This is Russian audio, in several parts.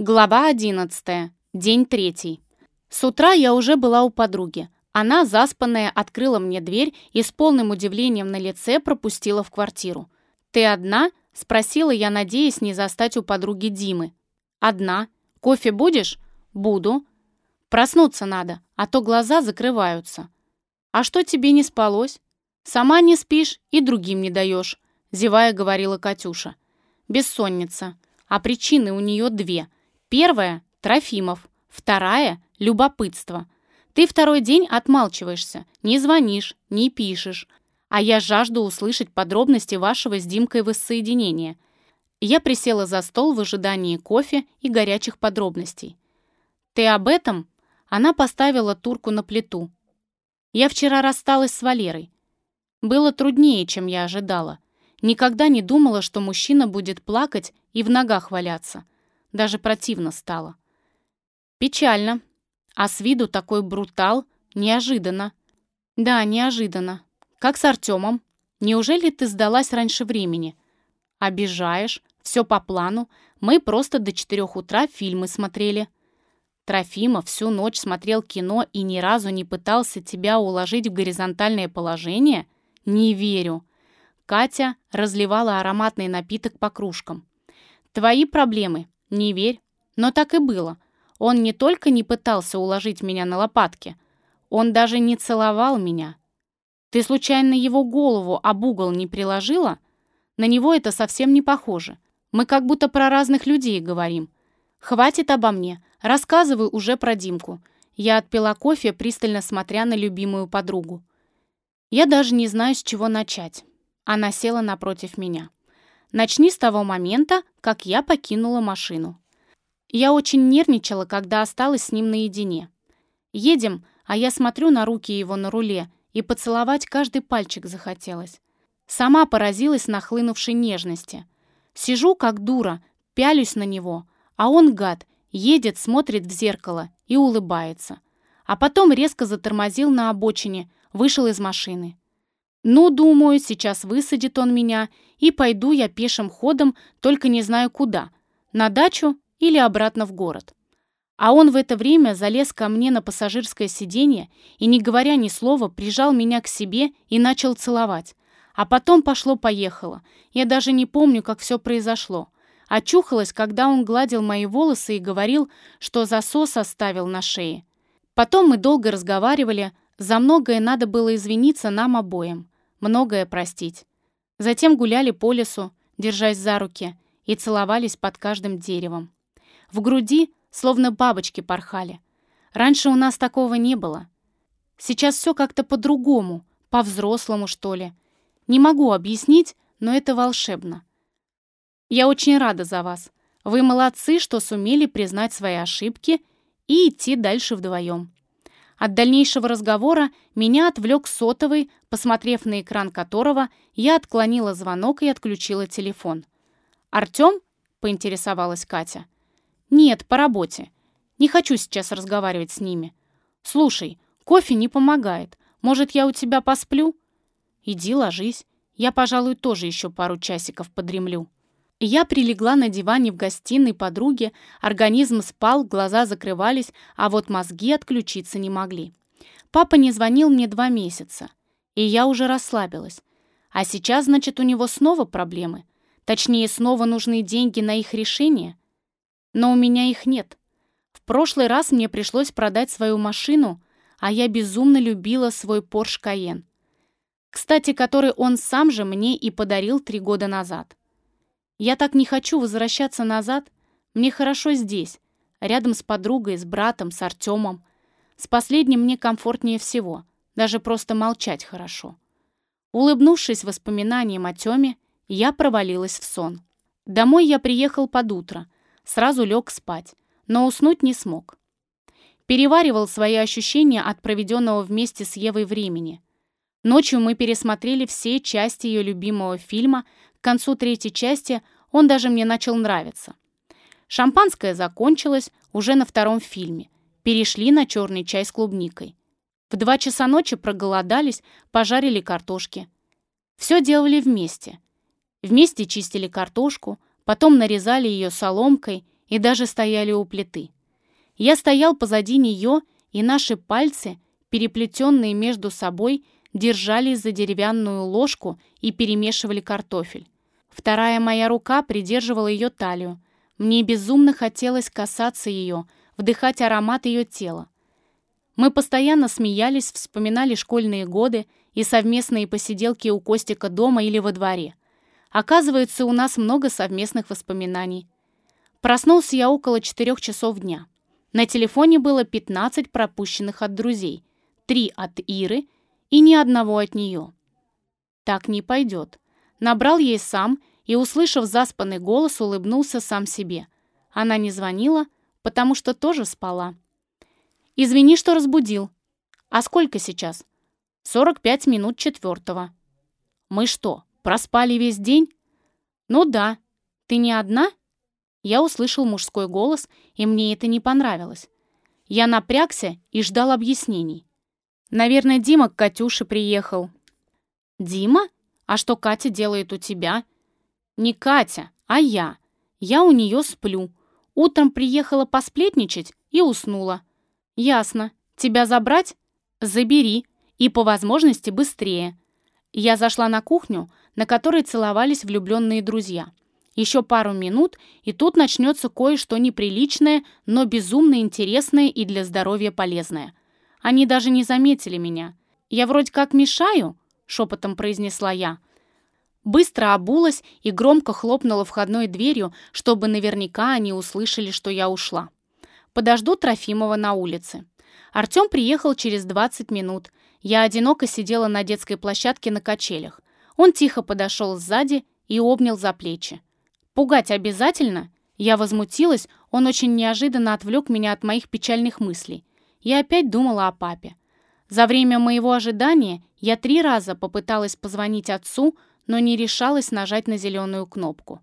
Глава 11. День третий. С утра я уже была у подруги. Она, заспанная, открыла мне дверь и с полным удивлением на лице пропустила в квартиру. «Ты одна?» — спросила я, надеясь не застать у подруги Димы. «Одна. Кофе будешь?» «Буду. Проснуться надо, а то глаза закрываются». «А что тебе не спалось?» «Сама не спишь и другим не даешь», — зевая говорила Катюша. «Бессонница. А причины у нее две — Первая – Трофимов. Вторая – любопытство. Ты второй день отмалчиваешься, не звонишь, не пишешь. А я жажду услышать подробности вашего с Димкой воссоединения. Я присела за стол в ожидании кофе и горячих подробностей. «Ты об этом?» Она поставила турку на плиту. «Я вчера рассталась с Валерой. Было труднее, чем я ожидала. Никогда не думала, что мужчина будет плакать и в ногах валяться. Даже противно стало. Печально. А с виду такой брутал неожиданно. Да, неожиданно. Как с Артемом. Неужели ты сдалась раньше времени? Обижаешь. Все по плану. Мы просто до четырех утра фильмы смотрели. Трофимов всю ночь смотрел кино и ни разу не пытался тебя уложить в горизонтальное положение? Не верю. Катя разливала ароматный напиток по кружкам. Твои проблемы. Не верь. Но так и было. Он не только не пытался уложить меня на лопатки, он даже не целовал меня. Ты случайно его голову об угол не приложила? На него это совсем не похоже. Мы как будто про разных людей говорим. Хватит обо мне. Рассказывай уже про Димку. Я отпила кофе, пристально смотря на любимую подругу. Я даже не знаю, с чего начать. Она села напротив меня. Начни с того момента, как я покинула машину. Я очень нервничала, когда осталась с ним наедине. Едем, а я смотрю на руки его на руле, и поцеловать каждый пальчик захотелось. Сама поразилась нахлынувшей нежности. Сижу, как дура, пялюсь на него, а он, гад, едет, смотрит в зеркало и улыбается. А потом резко затормозил на обочине, вышел из машины. Ну, думаю, сейчас высадит он меня, и пойду я пешим ходом, только не знаю куда, на дачу или обратно в город. А он в это время залез ко мне на пассажирское сиденье и, не говоря ни слова, прижал меня к себе и начал целовать. А потом пошло-поехало. Я даже не помню, как все произошло. Очухалась, когда он гладил мои волосы и говорил, что засос оставил на шее. Потом мы долго разговаривали, за многое надо было извиниться нам обоим, многое простить. Затем гуляли по лесу, держась за руки, и целовались под каждым деревом. В груди словно бабочки порхали. Раньше у нас такого не было. Сейчас все как-то по-другому, по-взрослому, что ли. Не могу объяснить, но это волшебно. Я очень рада за вас. Вы молодцы, что сумели признать свои ошибки и идти дальше вдвоем. От дальнейшего разговора меня отвлек сотовый, посмотрев на экран которого, я отклонила звонок и отключила телефон. «Артем?» — поинтересовалась Катя. «Нет, по работе. Не хочу сейчас разговаривать с ними. Слушай, кофе не помогает. Может, я у тебя посплю?» «Иди ложись. Я, пожалуй, тоже еще пару часиков подремлю». Я прилегла на диване в гостиной подруги, организм спал, глаза закрывались, а вот мозги отключиться не могли. Папа не звонил мне два месяца, и я уже расслабилась. А сейчас, значит, у него снова проблемы. Точнее, снова нужны деньги на их решение. Но у меня их нет. В прошлый раз мне пришлось продать свою машину, а я безумно любила свой Porsche Cayenne. Кстати, который он сам же мне и подарил три года назад. Я так не хочу возвращаться назад. Мне хорошо здесь, рядом с подругой, с братом, с Артемом. С последним мне комфортнее всего, даже просто молчать хорошо. Улыбнувшись воспоминаниям о Тёме, я провалилась в сон. Домой я приехал под утро, сразу лег спать, но уснуть не смог. Переваривал свои ощущения от проведенного вместе с Евой времени. Ночью мы пересмотрели все части ее любимого фильма к концу третьей части он даже мне начал нравиться. Шампанское закончилось уже на втором фильме. Перешли на черный чай с клубникой. В два часа ночи проголодались, пожарили картошки. Все делали вместе. Вместе чистили картошку, потом нарезали ее соломкой и даже стояли у плиты. Я стоял позади нее, и наши пальцы, переплетенные между собой, держались за деревянную ложку и перемешивали картофель. Вторая моя рука придерживала ее талию. Мне безумно хотелось касаться ее, вдыхать аромат ее тела. Мы постоянно смеялись, вспоминали школьные годы и совместные посиделки у Костика дома или во дворе. Оказывается, у нас много совместных воспоминаний. Проснулся я около четырех часов дня. На телефоне было 15 пропущенных от друзей, три от Иры и ни одного от нее. Так не пойдет. Набрал ей сам и, услышав заспанный голос, улыбнулся сам себе. Она не звонила, потому что тоже спала. «Извини, что разбудил. А сколько сейчас?» «45 минут четвертого». «Мы что, проспали весь день?» «Ну да. Ты не одна?» Я услышал мужской голос, и мне это не понравилось. Я напрягся и ждал объяснений. Наверное, Дима к Катюше приехал. «Дима? А что Катя делает у тебя?» «Не Катя, а я. Я у нее сплю. Утром приехала посплетничать и уснула». «Ясно. Тебя забрать?» «Забери. И по возможности быстрее». Я зашла на кухню, на которой целовались влюбленные друзья. Еще пару минут, и тут начнется кое-что неприличное, но безумно интересное и для здоровья полезное. Они даже не заметили меня. «Я вроде как мешаю?» — шепотом произнесла я. Быстро обулась и громко хлопнула входной дверью, чтобы наверняка они услышали, что я ушла. Подожду Трофимова на улице. Артем приехал через 20 минут. Я одиноко сидела на детской площадке на качелях. Он тихо подошел сзади и обнял за плечи. Пугать обязательно? Я возмутилась, он очень неожиданно отвлек меня от моих печальных мыслей. Я опять думала о папе. За время моего ожидания я три раза попыталась позвонить отцу, но не решалась нажать на зеленую кнопку.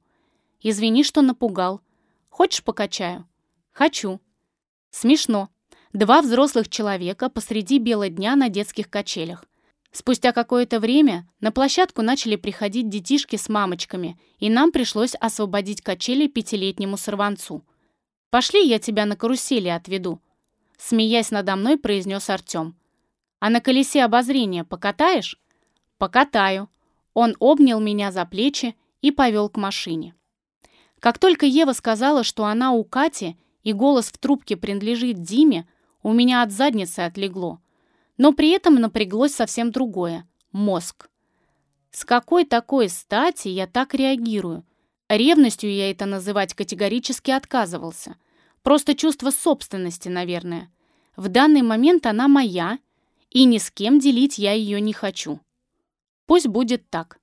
«Извини, что напугал. Хочешь покачаю?» «Хочу». Смешно. Два взрослых человека посреди бела дня на детских качелях. Спустя какое-то время на площадку начали приходить детишки с мамочками, и нам пришлось освободить качели пятилетнему сорванцу. «Пошли, я тебя на карусели отведу», — смеясь надо мной, произнес Артем. «А на колесе обозрения покатаешь?» «Покатаю». Он обнял меня за плечи и повел к машине. Как только Ева сказала, что она у Кати, и голос в трубке принадлежит Диме, у меня от задницы отлегло. Но при этом напряглось совсем другое – мозг. С какой такой стати я так реагирую? Ревностью я это называть категорически отказывался. Просто чувство собственности, наверное. В данный момент она моя, и ни с кем делить я ее не хочу. Пусть будет так.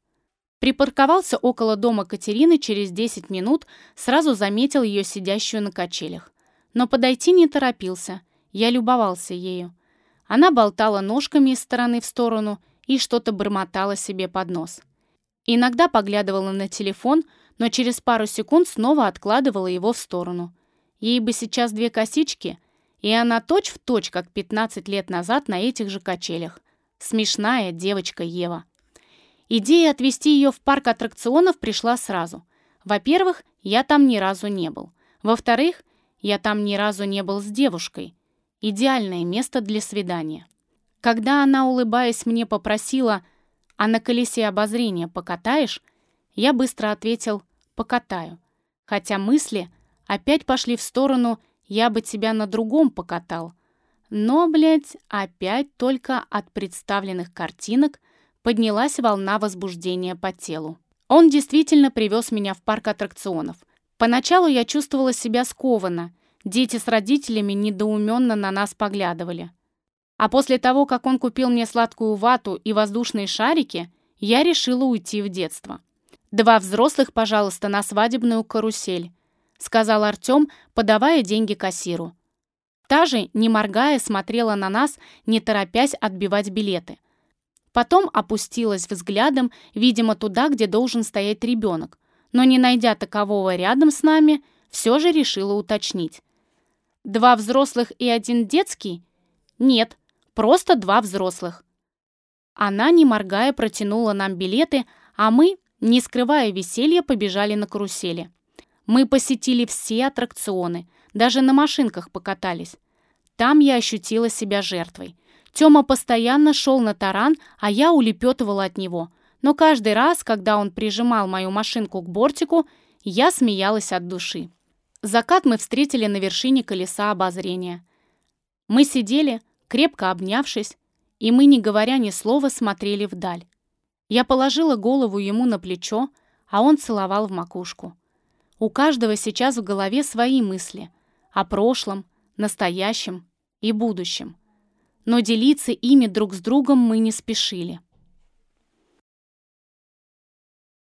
Припарковался около дома Катерины через 10 минут, сразу заметил ее сидящую на качелях. Но подойти не торопился, я любовался ею. Она болтала ножками из стороны в сторону и что-то бормотала себе под нос. Иногда поглядывала на телефон, но через пару секунд снова откладывала его в сторону. Ей бы сейчас две косички, и она точь-в-точь, точь, как 15 лет назад на этих же качелях. Смешная девочка Ева. Идея отвезти ее в парк аттракционов пришла сразу. Во-первых, я там ни разу не был. Во-вторых, я там ни разу не был с девушкой. Идеальное место для свидания. Когда она, улыбаясь, мне попросила «А на колесе обозрения покатаешь?», я быстро ответил «Покатаю». Хотя мысли опять пошли в сторону «Я бы тебя на другом покатал». Но, блядь, опять только от представленных картинок поднялась волна возбуждения по телу. Он действительно привез меня в парк аттракционов. Поначалу я чувствовала себя скованно, Дети с родителями недоуменно на нас поглядывали. А после того, как он купил мне сладкую вату и воздушные шарики, я решила уйти в детство. «Два взрослых, пожалуйста, на свадебную карусель», сказал Артем, подавая деньги кассиру. Та же, не моргая, смотрела на нас, не торопясь отбивать билеты. Потом опустилась взглядом, видимо, туда, где должен стоять ребенок, но, не найдя такового рядом с нами, все же решила уточнить. Два взрослых и один детский? Нет, просто два взрослых. Она, не моргая, протянула нам билеты, а мы, не скрывая веселья, побежали на карусели. Мы посетили все аттракционы, даже на машинках покатались. Там я ощутила себя жертвой. Тёма постоянно шел на таран, а я улепетывала от него. Но каждый раз, когда он прижимал мою машинку к бортику, я смеялась от души. Закат мы встретили на вершине колеса обозрения. Мы сидели, крепко обнявшись, и мы, не говоря ни слова, смотрели вдаль. Я положила голову ему на плечо, а он целовал в макушку. У каждого сейчас в голове свои мысли о прошлом, настоящем и будущем. Но делиться ими друг с другом мы не спешили.